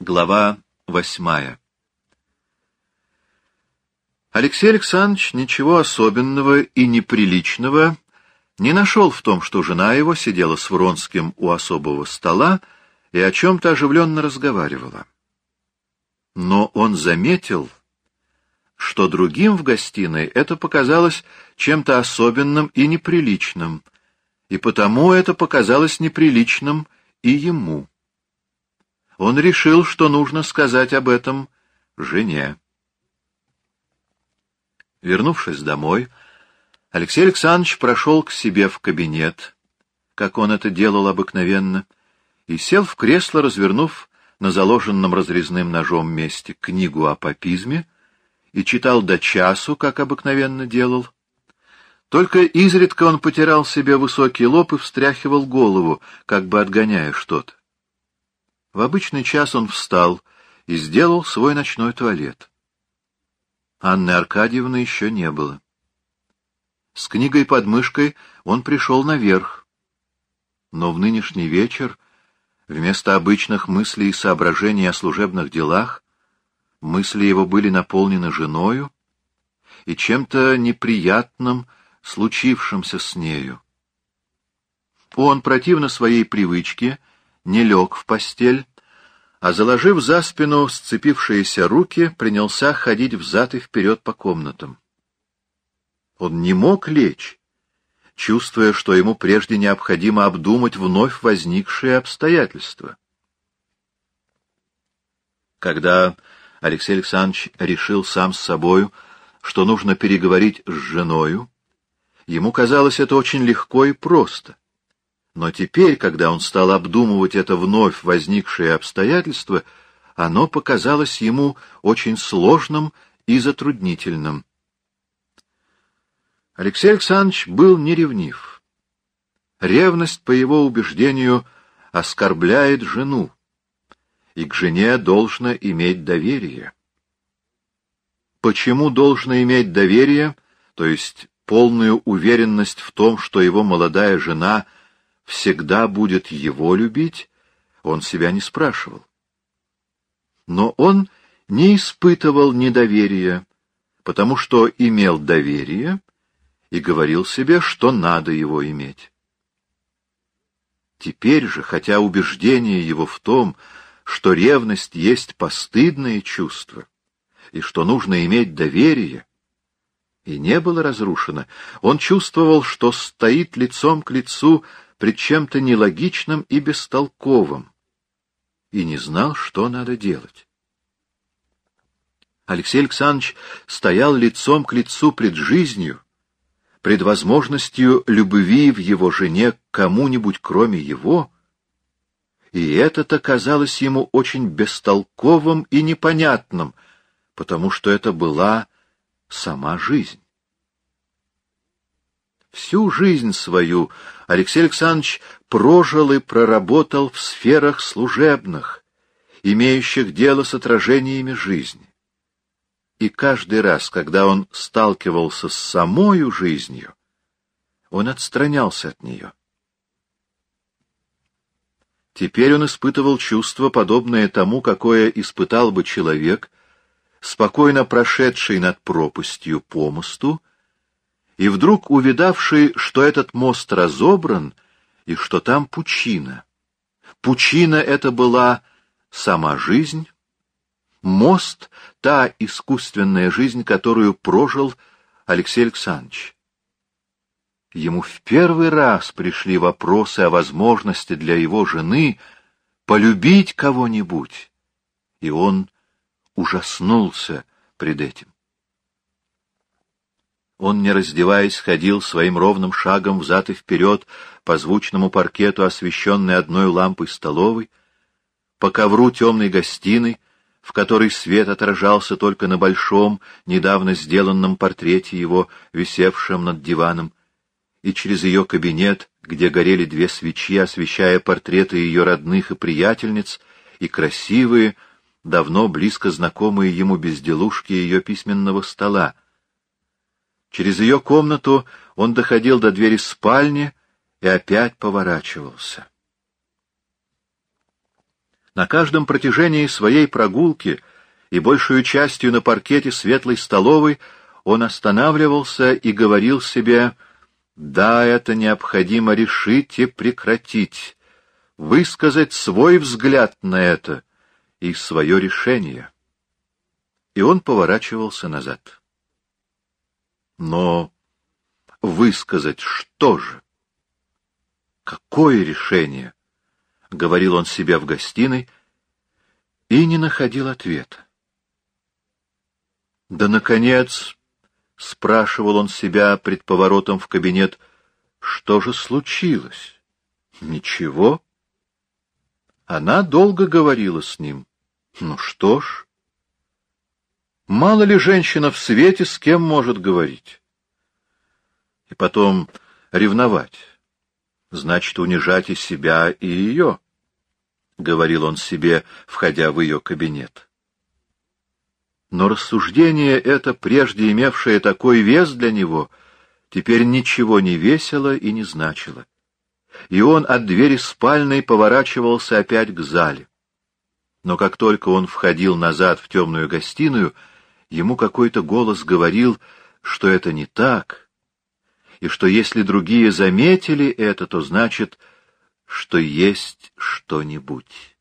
Глава восьмая Алексей Александрович ничего особенного и неприличного не нашел в том, что жена его сидела с Вронским у особого стола и о чем-то оживленно разговаривала. Но он заметил, что другим в гостиной это показалось чем-то особенным и неприличным, и потому это показалось неприличным и ему он решил, что нужно сказать об этом жене. Вернувшись домой, Алексей Александрович прошел к себе в кабинет, как он это делал обыкновенно, и сел в кресло, развернув на заложенном разрезным ножом месте книгу о папизме, и читал до часу, как обыкновенно делал. Только изредка он потирал себе высокий лоб и встряхивал голову, как бы отгоняя что-то. В обычный час он встал и сделал свой ночной туалет. Анны Аркадьевны еще не было. С книгой под мышкой он пришел наверх. Но в нынешний вечер, вместо обычных мыслей и соображений о служебных делах, мысли его были наполнены женою и чем-то неприятным, случившимся с нею. Он, противно своей привычке, не лег в постель, а, заложив за спину сцепившиеся руки, принялся ходить взад и вперед по комнатам. Он не мог лечь, чувствуя, что ему прежде необходимо обдумать вновь возникшие обстоятельства. Когда Алексей Александрович решил сам с собою, что нужно переговорить с женою, ему казалось это очень легко и просто — но теперь, когда он стал обдумывать это вновь возникшее обстоятельство, оно показалось ему очень сложным и затруднительным. Алексей Александрович был неревнив. Ревность, по его убеждению, оскорбляет жену, и к жене должно иметь доверие. Почему должно иметь доверие, то есть полную уверенность в том, что его молодая жена — всегда будет его любить, он себя не спрашивал. Но он не испытывал недоверия, потому что имел доверие и говорил себе, что надо его иметь. Теперь же, хотя убеждение его в том, что ревность есть постыдное чувство, и что нужно иметь доверие, и не было разрушено, он чувствовал, что стоит лицом к лицу пред чем-то нелогичным и бестолковым, и не знал, что надо делать. Алексей Александрович стоял лицом к лицу пред жизнью, пред возможностью любви в его жене к кому-нибудь кроме его, и это-то казалось ему очень бестолковым и непонятным, потому что это была сама жизнь. Всю жизнь свою Алексей Александрович прожил и проработал в сферах служебных, имеющих дело с отражениями жизни. И каждый раз, когда он сталкивался с самою жизнью, он отстранялся от нее. Теперь он испытывал чувство, подобное тому, какое испытал бы человек, спокойно прошедший над пропастью по мосту, и вдруг увидавший, что этот мост разобран и что там пучина. Пучина это была сама жизнь, мост — та искусственная жизнь, которую прожил Алексей Александрович. Ему в первый раз пришли вопросы о возможности для его жены полюбить кого-нибудь, и он ужаснулся пред этим. Он, не раздеваясь, ходил своим ровным шагом взад и вперед по звучному паркету, освещенной одной лампой столовой, по ковру темной гостиной, в которой свет отражался только на большом, недавно сделанном портрете его, висевшем над диваном, и через ее кабинет, где горели две свечи, освещая портреты ее родных и приятельниц, и красивые, давно близко знакомые ему безделушки ее письменного стола — Через ее комнату он доходил до двери спальни и опять поворачивался. На каждом протяжении своей прогулки и большую частью на паркете светлой столовой он останавливался и говорил себе «Да, это необходимо решить и прекратить, высказать свой взгляд на это и свое решение». И он поворачивался назад. Но высказать что же? Какое решение? — говорил он себе в гостиной и не находил ответа. Да, наконец, — спрашивал он себя пред поворотом в кабинет, — что же случилось? Ничего. Она долго говорила с ним. Ну что ж, мало ли женщина в свете с кем может говорить? И потом ревновать значит унижать и себя, и ее, — говорил он себе, входя в ее кабинет. Но рассуждение это, прежде имевшее такой вес для него, теперь ничего не весело и не значило. И он от двери спальной поворачивался опять к зале. Но как только он входил назад в темную гостиную, ему какой-то голос говорил, что это не так — и что если другие заметили это, то значит, что есть что-нибудь.